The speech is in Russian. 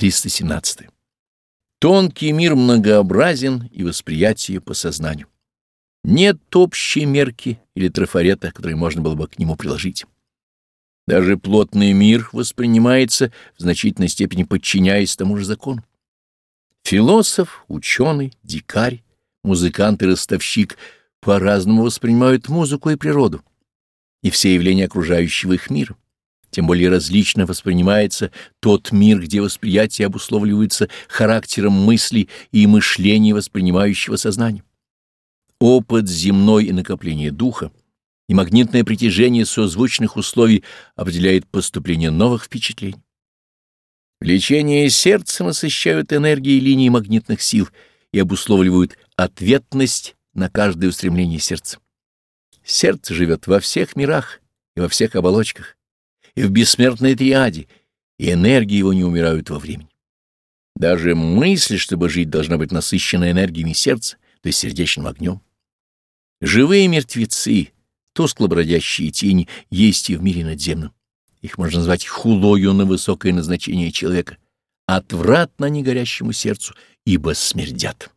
317. Тонкий мир многообразен и восприятие по сознанию. Нет общей мерки или трафарета, который можно было бы к нему приложить. Даже плотный мир воспринимается в значительной степени подчиняясь тому же закону. Философ, ученый, дикарь, музыкант и ростовщик по-разному воспринимают музыку и природу, и все явления окружающего их мира. Тем более различно воспринимается тот мир, где восприятие обусловливается характером мысли и мышления воспринимающего сознания. Опыт земной и накопление духа и магнитное притяжение созвучных условий определяет поступление новых впечатлений. Лечение сердца насыщают энергией линии магнитных сил и обусловливают ответность на каждое устремление сердца. Сердце живет во всех мирах и во всех оболочках, и в бессмертной триаде, и энергии его не умирают во времени. Даже мысль, чтобы жить, должна быть насыщена энергиями сердца, то есть сердечным огнем. Живые мертвецы, тускло бродящие тени, есть и в мире надземном. Их можно назвать хулою на высокое назначение человека, отвратно не горящему сердцу, ибо смердят.